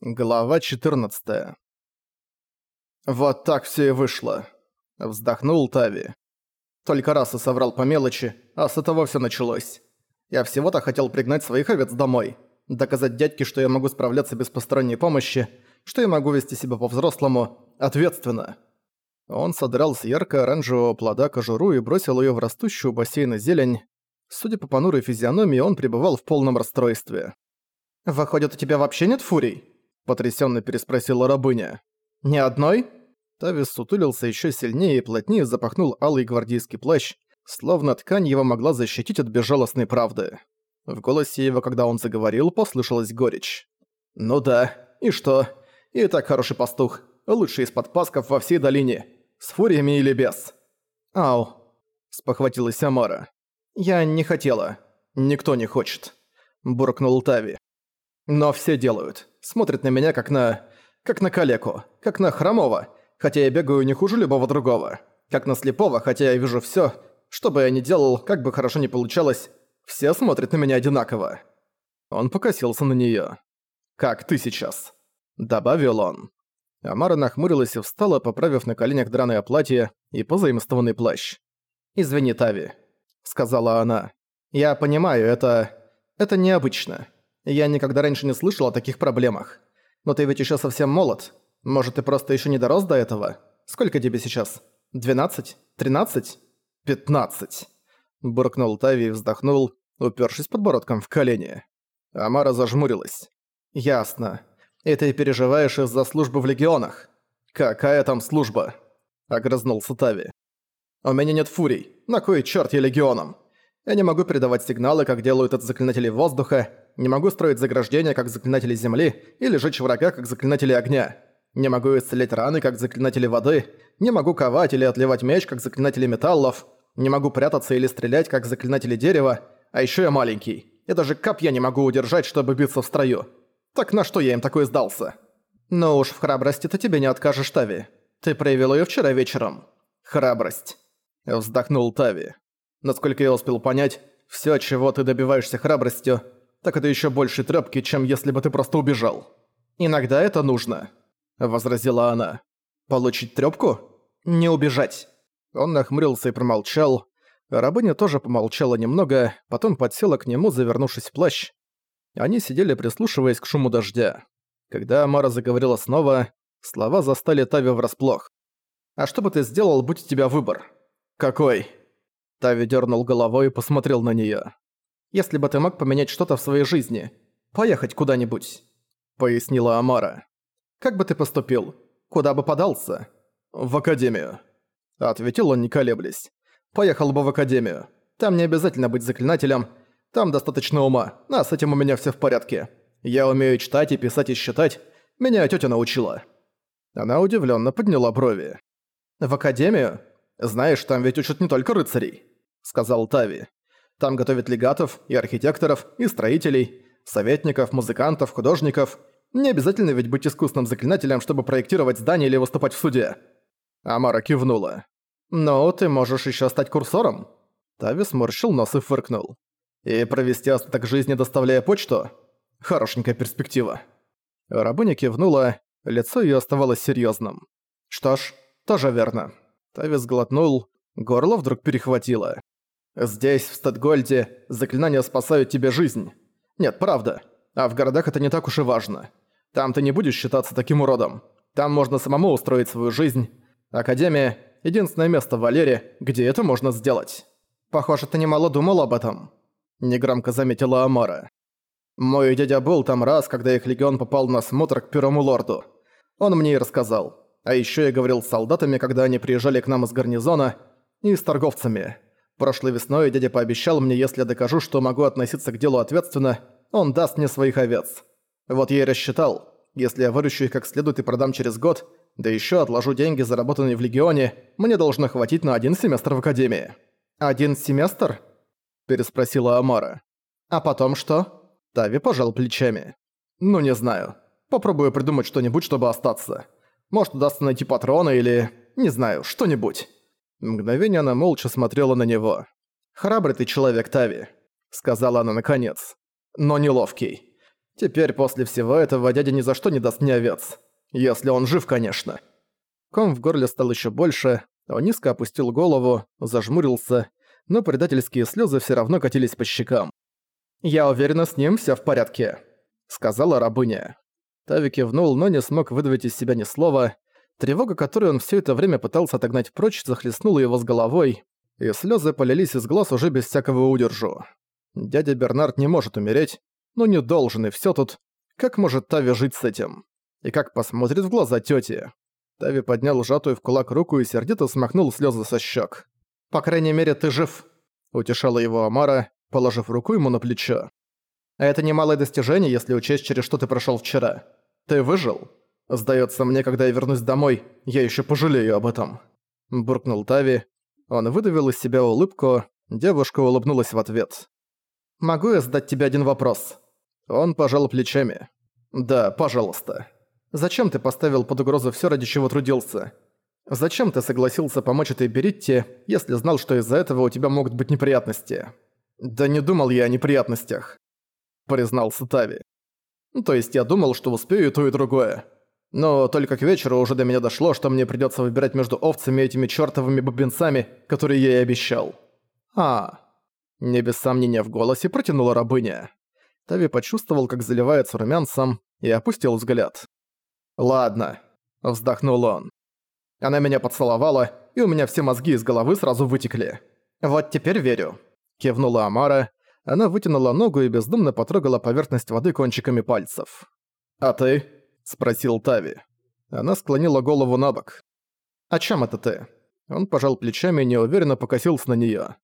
Глава 14. «Вот так все и вышло», — вздохнул Тави. «Только раз и соврал по мелочи, а с этого все началось. Я всего-то хотел пригнать своих овец домой, доказать дядьке, что я могу справляться без посторонней помощи, что я могу вести себя по-взрослому, ответственно». Он содрал с ярко-оранжевого плода кожуру и бросил ее в растущую бассейна зелень. Судя по понурой физиономии, он пребывал в полном расстройстве. «Выходит, у тебя вообще нет фурий?» Потрясенно переспросила рабыня. «Ни одной?» Тавис сутулился еще сильнее и плотнее запахнул алый гвардейский плащ, словно ткань его могла защитить от безжалостной правды. В голосе его, когда он заговорил, послышалась горечь. «Ну да, и что? И так хороший пастух, лучший из подпасков во всей долине, с фуриями или без?» «Ау», — спохватилась Амара. «Я не хотела. Никто не хочет», — буркнул Тави. «Но все делают смотрит на меня как на... как на калеку, как на хромого, хотя я бегаю не хуже любого другого, как на слепого, хотя я вижу всё, что бы я ни делал, как бы хорошо ни получалось, все смотрят на меня одинаково. Он покосился на неё. «Как ты сейчас?» Добавил он. Амара нахмурилась и встала, поправив на коленях драное платье и позаимствованный плащ. «Извини, Тави», — сказала она. «Я понимаю, это... это необычно. Я никогда раньше не слышал о таких проблемах. Но ты ведь еще совсем молод. Может, ты просто еще не дорос до этого? Сколько тебе сейчас? Двенадцать? Тринадцать? Пятнадцать?» Буркнул Тави и вздохнул, упершись подбородком в колени. Амара зажмурилась. «Ясно. И ты переживаешь из-за службы в легионах? Какая там служба?» Огрызнулся Тави. «У меня нет фурий. На кой черт я легионом? Я не могу передавать сигналы, как делают это заклинатели воздуха, не могу строить заграждения, как заклинатели земли, или жечь врага, как заклинатели огня. Не могу исцелять раны, как заклинатели воды. Не могу ковать или отливать меч, как заклинатели металлов. Не могу прятаться или стрелять, как заклинатели дерева. А еще я маленький. И даже копья не могу удержать, чтобы биться в строю. Так на что я им такой сдался? Но уж в храбрости ты тебе не откажешь, Тави. Ты проявил ее вчера вечером. Храбрость. Вздохнул Тави. Насколько я успел понять, все, чего ты добиваешься храбростью, так это еще больше трёпки, чем если бы ты просто убежал. Иногда это нужно», — возразила она. «Получить трёпку? Не убежать». Он нахмурился и промолчал. Рабыня тоже помолчала немного, потом подсела к нему, завернувшись в плащ. Они сидели, прислушиваясь к шуму дождя. Когда Амара заговорила снова, слова застали Тави врасплох. «А что бы ты сделал, будь у тебя выбор?» «Какой?» Тави дернул головой и посмотрел на неё если бы ты мог поменять что-то в своей жизни. Поехать куда-нибудь», — пояснила Амара. «Как бы ты поступил? Куда бы подался?» «В академию», — ответил он, не колеблясь. «Поехал бы в академию. Там не обязательно быть заклинателем. Там достаточно ума, а с этим у меня все в порядке. Я умею читать и писать и считать. Меня тетя научила». Она удивленно подняла брови. «В академию? Знаешь, там ведь учат не только рыцарей», — сказал Тави. Там готовят легатов и архитекторов, и строителей, советников, музыкантов, художников. Не обязательно ведь быть искусным заклинателем, чтобы проектировать здание или выступать в суде. Амара кивнула. «Ну, ты можешь еще стать курсором?» Тави сморщил нос и фыркнул. «И провести остаток жизни, доставляя почту? Хорошенькая перспектива». Рабыня кивнула, лицо ее оставалось серьезным. «Что ж, тоже верно». Тави сглотнул, горло вдруг перехватило. Здесь, в Статгольде, заклинания спасают тебе жизнь. Нет, правда. А в городах это не так уж и важно. Там ты не будешь считаться таким уродом. Там можно самому устроить свою жизнь. Академия — единственное место в Валере, где это можно сделать. Похоже, ты немало думал об этом. Негромко заметила Амара. Мой дядя был там раз, когда их легион попал на смотр к первому лорду. Он мне и рассказал. А еще я говорил с солдатами, когда они приезжали к нам из гарнизона, и с торговцами. Прошлой весной дядя пообещал мне, если я докажу, что могу относиться к делу ответственно, он даст мне своих овец. Вот я и рассчитал. Если я выращу их как следует и продам через год, да еще отложу деньги, заработанные в Легионе, мне должно хватить на один семестр в Академии». «Один семестр?» – переспросила Амара. «А потом что?» Тави пожал плечами. «Ну, не знаю. Попробую придумать что-нибудь, чтобы остаться. Может, удастся найти патроны или... не знаю, что-нибудь». Мгновение она молча смотрела на него. «Храбрый ты человек, Тави», — сказала она наконец. «Но неловкий. Теперь после всего этого дядя ни за что не даст мне овец. Если он жив, конечно. Ком в горле стал еще больше, он низко опустил голову, зажмурился, но предательские слезы все равно катились по щекам. «Я уверена, с ним все в порядке», — сказала рабыня. Тави кивнул, но не смог выдавить из себя ни слова. Тревога, которую он все это время пытался отогнать прочь, захлестнула его с головой, и слезы полились из глаз уже без всякого удержу. Дядя Бернард не может умереть, но не должен, и все тут. Как может Тави жить с этим? И как посмотрит в глаза тёте? Тави поднял сжатую в кулак руку и сердито смахнул слезы со щек. «По крайней мере, ты жив», — утешала его Амара, положив руку ему на плечо. «А это немалое достижение, если учесть, через что ты прошел вчера. Ты выжил? Сдается мне, когда я вернусь домой, я еще пожалею об этом». Буркнул Тави. Он выдавил из себя улыбку, девушка улыбнулась в ответ. «Могу я задать тебе один вопрос?» Он пожал плечами. «Да, пожалуйста. Зачем ты поставил под угрозу все, ради чего трудился? Зачем ты согласился помочь этой Беритте, если знал, что из-за этого у тебя могут быть неприятности?» «Да не думал я о неприятностях», — признался Тави. «Ну, «То есть я думал, что успею и то, и другое. Но только к вечеру уже до меня дошло, что мне придётся выбирать между овцами и этими чёртовыми бубенцами, которые я и обещал». «А...» Не без сомнения в голосе протянула рабыня. Тави почувствовал, как заливается румянцем, и опустил взгляд. «Ладно», — вздохнул он. Она меня поцеловала, и у меня все мозги из головы сразу вытекли. «Вот теперь верю», — кивнула Амара. Она вытянула ногу и бездумно потрогала поверхность воды кончиками пальцев. «А ты?» — спросил Тави. Она склонила голову на бок. «О чем это ты?» Он пожал плечами и неуверенно покосился на неё.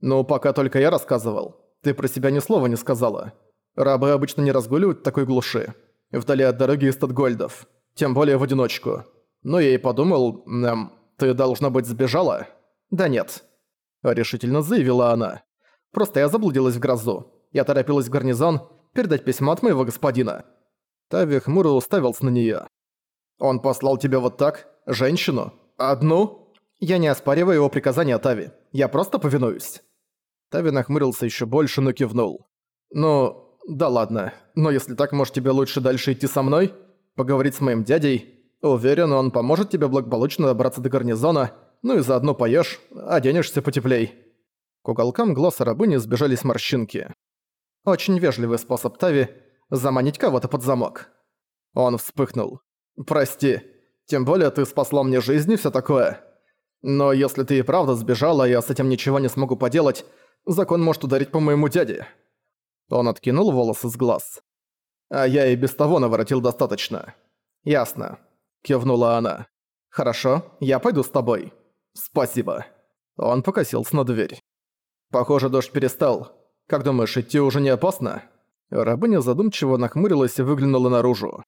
«Ну, пока только я рассказывал. Ты про себя ни слова не сказала. Рабы обычно не разгуливают в такой глуши. Вдали от дороги из Татгольдов. Тем более в одиночку. Но я и подумал, эм, ты, должна быть, сбежала?» «Да нет», — решительно заявила она. «Просто я заблудилась в грозу. Я торопилась в гарнизон передать письмо от моего господина». Тави хмуро уставился на неё. «Он послал тебя вот так? Женщину? Одну?» «Я не оспариваю его приказания, Тави. Я просто повинуюсь». Тави нахмурился еще больше, но кивнул. «Ну, да ладно. Но если так, может тебе лучше дальше идти со мной? Поговорить с моим дядей? Уверен, он поможет тебе благополучно добраться до гарнизона, ну и заодно поешь, оденешься потеплей». К уголкам глаз рабыни сбежались морщинки. Очень вежливый способ Тави заманить кого-то под замок. Он вспыхнул. «Прости. Тем более ты спасла мне жизнь и всё такое. Но если ты и правда сбежала, я с этим ничего не смогу поделать, Закон может ударить по моему дяде». Он откинул волосы с глаз. «А я и без того наворотил достаточно». «Ясно», — кивнула она. «Хорошо, я пойду с тобой». «Спасибо». Он покосился на дверь. «Похоже, дождь перестал. Как думаешь, идти уже не опасно?» Рабыня задумчиво нахмурилась и выглянула наружу.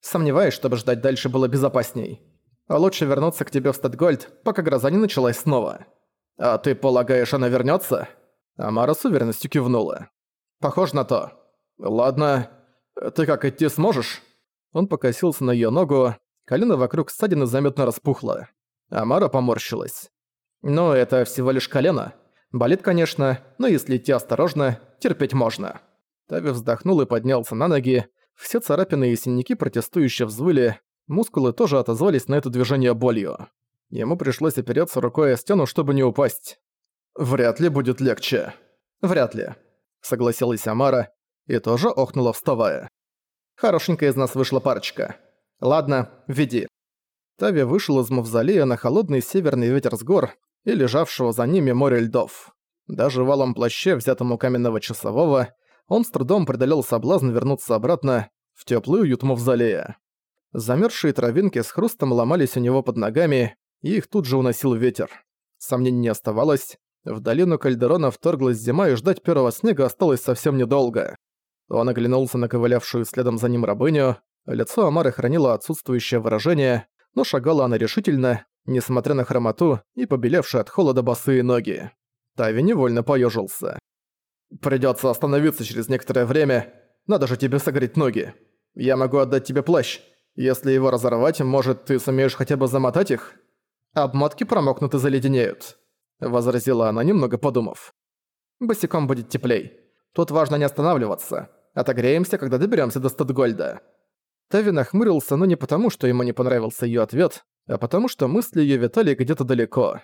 «Сомневаюсь, чтобы ждать дальше было безопасней. А лучше вернуться к тебе в Статгольд, пока гроза не началась снова. А ты полагаешь, она вернётся?» Амара с уверенностью кивнула. «Похож на то. Ладно. Ты как, идти сможешь?» Он покосился на её ногу, колено вокруг ссадины заметно распухло. Амара поморщилась. «Ну, это всего лишь колено. Болит, конечно, но если идти осторожно, терпеть можно». Тави вздохнул и поднялся на ноги. Все царапины и синяки протестующе взвыли, мускулы тоже отозвались на это движение болью. Ему пришлось опереться рукой о стену, чтобы не упасть. «Вряд ли будет легче». «Вряд ли», — согласилась Амара и тоже охнула, вставая. «Хорошенькая из нас вышла парочка. Ладно, веди». Тави вышел из мавзолея на холодный северный ветер с гор и лежавшего за ними море льдов. Даже валом плаще, взятому каменного часового, он с трудом преодолел соблазн вернуться обратно в теплый уют мавзолея. Замерзшие травинки с хрустом ломались у него под ногами, и их тут же уносил ветер. Сомнений не оставалось, в долину Кальдерона вторглась зима, и ждать первого снега осталось совсем недолго. Он оглянулся на ковылявшую следом за ним рабыню. Лицо Амары хранило отсутствующее выражение, но шагала она решительно, несмотря на хромоту и побелевшие от холода босые ноги. Тави невольно поёжился. «Придётся остановиться через некоторое время. Надо же тебе согреть ноги. Я могу отдать тебе плащ. Если его разорвать, может, ты сумеешь хотя бы замотать их? Обмотки промокнут и заледенеют возразила она, немного подумав. «Босиком будет теплей. Тут важно не останавливаться. Отогреемся, когда доберемся до Статгольда». Тави нахмурился, но не потому, что ему не понравился ее ответ, а потому что мысли ее витали где-то далеко.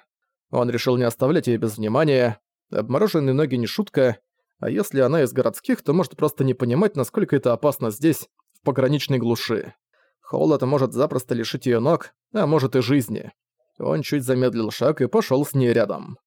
Он решил не оставлять ее без внимания. Обмороженные ноги не шутка, а если она из городских, то может просто не понимать, насколько это опасно здесь, в пограничной глуши. Холод может запросто лишить ее ног, а может и жизни. Он чуть замедлил шаг и пошел с ней рядом.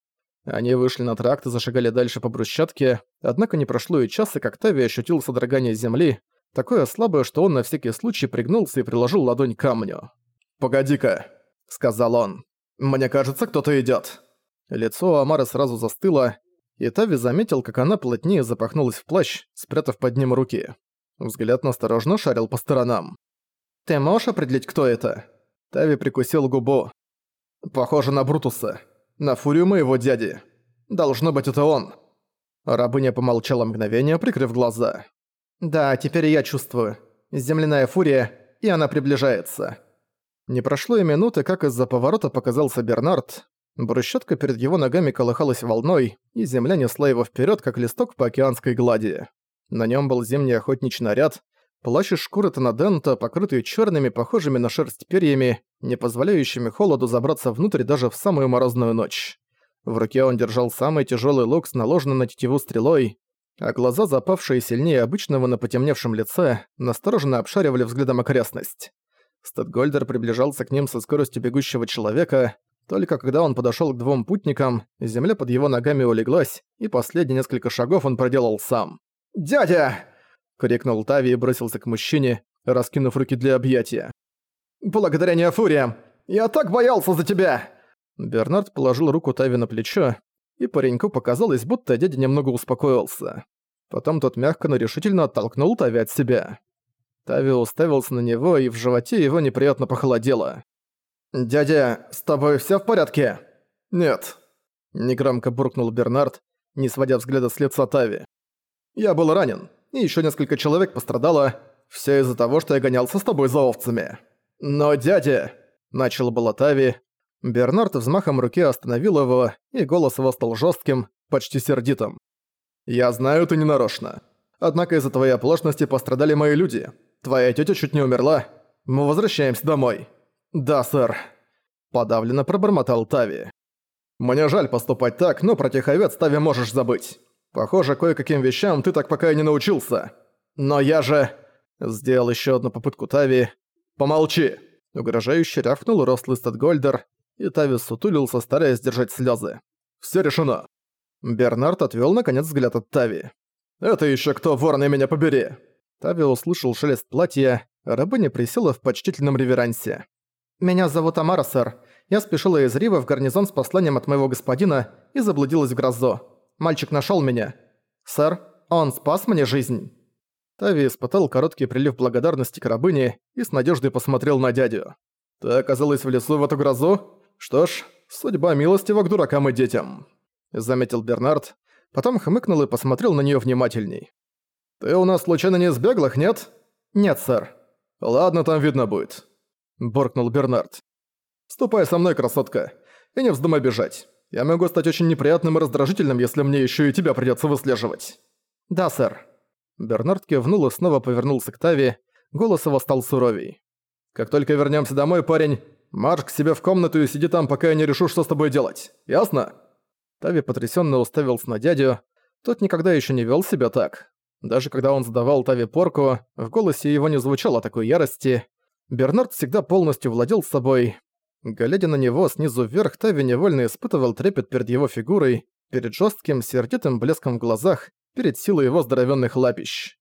Они вышли на тракт и зашагали дальше по брусчатке, однако не прошло и часа, как Тави ощутил содрогание земли, такое слабое, что он на всякий случай пригнулся и приложил ладонь к камню. «Погоди-ка», — сказал он. «Мне кажется, кто-то идёт». Лицо Амары сразу застыло, и Тави заметил, как она плотнее запахнулась в плащ, спрятав под ним руки. Взгляд насторожно шарил по сторонам. «Ты можешь определить, кто это?» Тави прикусил губу. «Похоже на Брутуса. На фурию моего дяди. Должно быть, это он». Рабыня помолчала мгновение, прикрыв глаза. «Да, теперь я чувствую. Земляная фурия, и она приближается». Не прошло и минуты, как из-за поворота показался Бернард. Брусчатка перед его ногами колыхалась волной, и земля несла его вперед, как листок по океанской глади. На нем был зимний охотничий наряд, плащ из шкуры Тонадента, покрытый черными, похожими на шерсть перьями, не позволяющими холоду забраться внутрь даже в самую морозную ночь. В руке он держал самый тяжелый лук с наложенной на тетиву стрелой, а глаза, запавшие сильнее обычного на потемневшем лице, настороженно обшаривали взглядом окрестность. Стэдгольдер приближался к ним со скоростью бегущего человека, только когда он подошёл к двум путникам, земля под его ногами улеглась, и последние несколько шагов он проделал сам. «Дядя!» — крикнул Тави и бросился к мужчине, раскинув руки для объятия. «Благодаря Неофуриям! Я так боялся за тебя!» Бернард положил руку Тави на плечо, и пареньку показалось, будто дядя немного успокоился. Потом тот мягко, но решительно оттолкнул Тави от себя. Тави уставился на него, и в животе его неприятно похолодело. «Дядя, с тобой всё в порядке?» «Нет», — негромко буркнул Бернард, не сводя взгляда с лица Тави. «Я был ранен, и ещё несколько человек пострадало. Всё из-за того, что я гонялся с тобой за овцами». «Но дядя...» — начал было Тави, Бернард взмахом руки остановил его, и голос его стал жестким, почти сердитым. «Я знаю, ты не нарочно. Однако из-за твоей оплошности пострадали мои люди. Твоя тетя чуть не умерла. Мы возвращаемся домой». «Да, сэр», — подавленно пробормотал Тави. «Мне жаль поступать так, но про Тиховец Тави можешь забыть. Похоже, кое-каким вещам ты так пока и не научился. Но я же...» Сделал еще одну попытку Тави. «Помолчи!» Угрожающе рявкнул рослый Статгольдер, и Тавис сутулился, стараясь сдержать слезы. «Всё решено!» Бернард отвёл наконец взгляд от Тави. «Это ещё кто, ворон, меня побери!» Тави услышал шелест платья, рабыня присела в почтительном реверансе. «Меня зовут Амара, сэр. Я спешила из Рива в гарнизон с посланием от моего господина и заблудилась в грозо. Мальчик нашёл меня. Сэр, он спас мне жизнь». Тави испытал короткий прилив благодарности к рабыне и с надеждой посмотрел на дядю. «Ты оказалась в лесу в эту грозу? «Что ж, судьба милостива к дуракам и детям», — заметил Бернард, потом хмыкнул и посмотрел на нее внимательней. «Ты у нас случайно не из беглых, нет?» «Нет, сэр». «Ладно, там видно будет», — буркнул Бернард. «Ступай со мной, красотка, и не вздумай бежать. Я могу стать очень неприятным и раздражительным, если мне еще и тебя придется выслеживать». «Да, сэр». Бернард кивнул и снова повернулся к Тави, голос его стал суровей. «Как только вернемся домой, парень, Марш к себе в комнату и сиди там, пока я не решу, что с тобой делать. Ясно?» Тави потрясенно уставился на дядю. Тот никогда еще не вел себя так. Даже когда он задавал Тави порку, в голосе его не звучало такой ярости. Бернард всегда полностью владел собой. Глядя на него снизу вверх, Тави невольно испытывал трепет перед его фигурой, перед жестким, сердитым блеском в глазах, перед силой его здоровенных лапищ.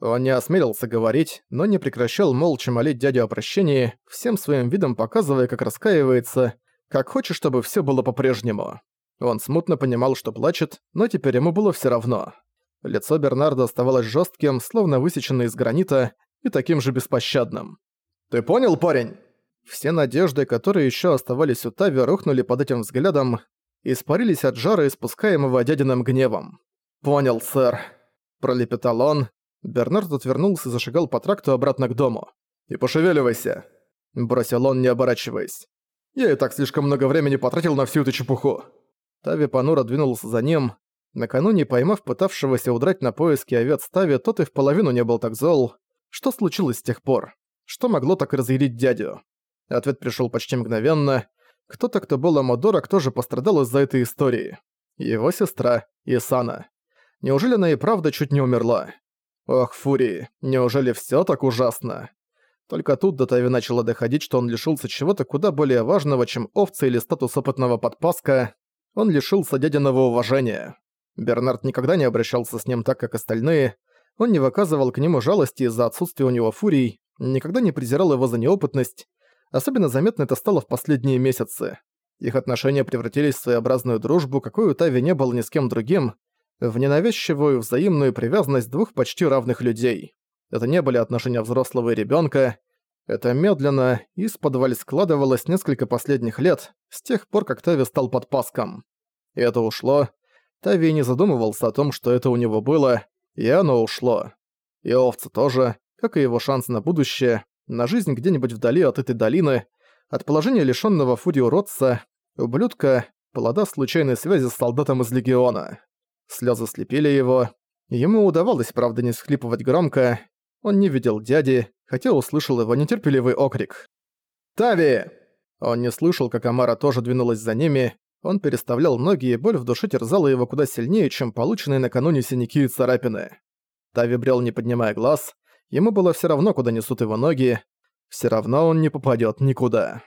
Он не осмелился говорить, но не прекращал молча молить дядю о прощении, всем своим видом показывая, как раскаивается, как хочет, чтобы все было по-прежнему. Он смутно понимал, что плачет, но теперь ему было все равно. Лицо Бернарда оставалось жестким, словно высеченное из гранита, и таким же беспощадным. «Ты понял, парень?» Все надежды, которые еще оставались у Тави, рухнули под этим взглядом, испарились от жара, испускаемого дядиным гневом. «Понял, сэр», – пролепетал он, Бернард отвернулся и зашагал по тракту обратно к дому. «И пошевеливайся!» – бросил он, не оборачиваясь. «Я и так слишком много времени потратил на всю эту чепуху!» Тави понуро двинулся за ним. Накануне, поймав пытавшегося удрать на поиски овец Тави, тот и в половину не был так зол. Что случилось с тех пор? Что могло так разъярить дядю? Ответ пришел почти мгновенно. Кто-то, кто был Амадорок, тоже пострадал из-за этой истории. Его сестра Исана. Неужели она и правда чуть не умерла? Ох, Фурии, неужели все так ужасно? Только тут до Тави начало доходить, что он лишился чего-то куда более важного, чем овцы или статус опытного подпаска. Он лишился дядиного уважения. Бернард никогда не обращался с ним так, как остальные. Он не выказывал к нему жалости из-за отсутствия у него фурий, никогда не презирал его за неопытность. Особенно заметно это стало в последние месяцы. Их отношения превратились в своеобразную дружбу, какой у Тави не было ни с кем другим, в ненавязчивую взаимную привязанность двух почти равных людей. Это не были отношения взрослого и ребенка. Это медленно, из-под складывалось несколько последних лет, с тех пор, как Тави стал подпаском. И это ушло. Тави не задумывался о том, что это у него было, и оно ушло. И овцы тоже, как и его шанс на будущее, на жизнь где-нибудь вдали от этой долины, от положения лишённого фурии уродца, ублюдка, плода случайной связи с солдатом из Легиона. Слёзы слепили его. Ему удавалось, правда, не всхлипывать громко. Он не видел дяди, хотя услышал его нетерпеливый окрик. «Тави!» Он не слышал, как Амара тоже двинулась за ними. Он переставлял ноги, и боль в душе терзала его куда сильнее, чем полученные накануне синяки и царапины. Тави брел, не поднимая глаз. Ему было всё равно, куда несут его ноги. Всё равно он не попадёт никуда.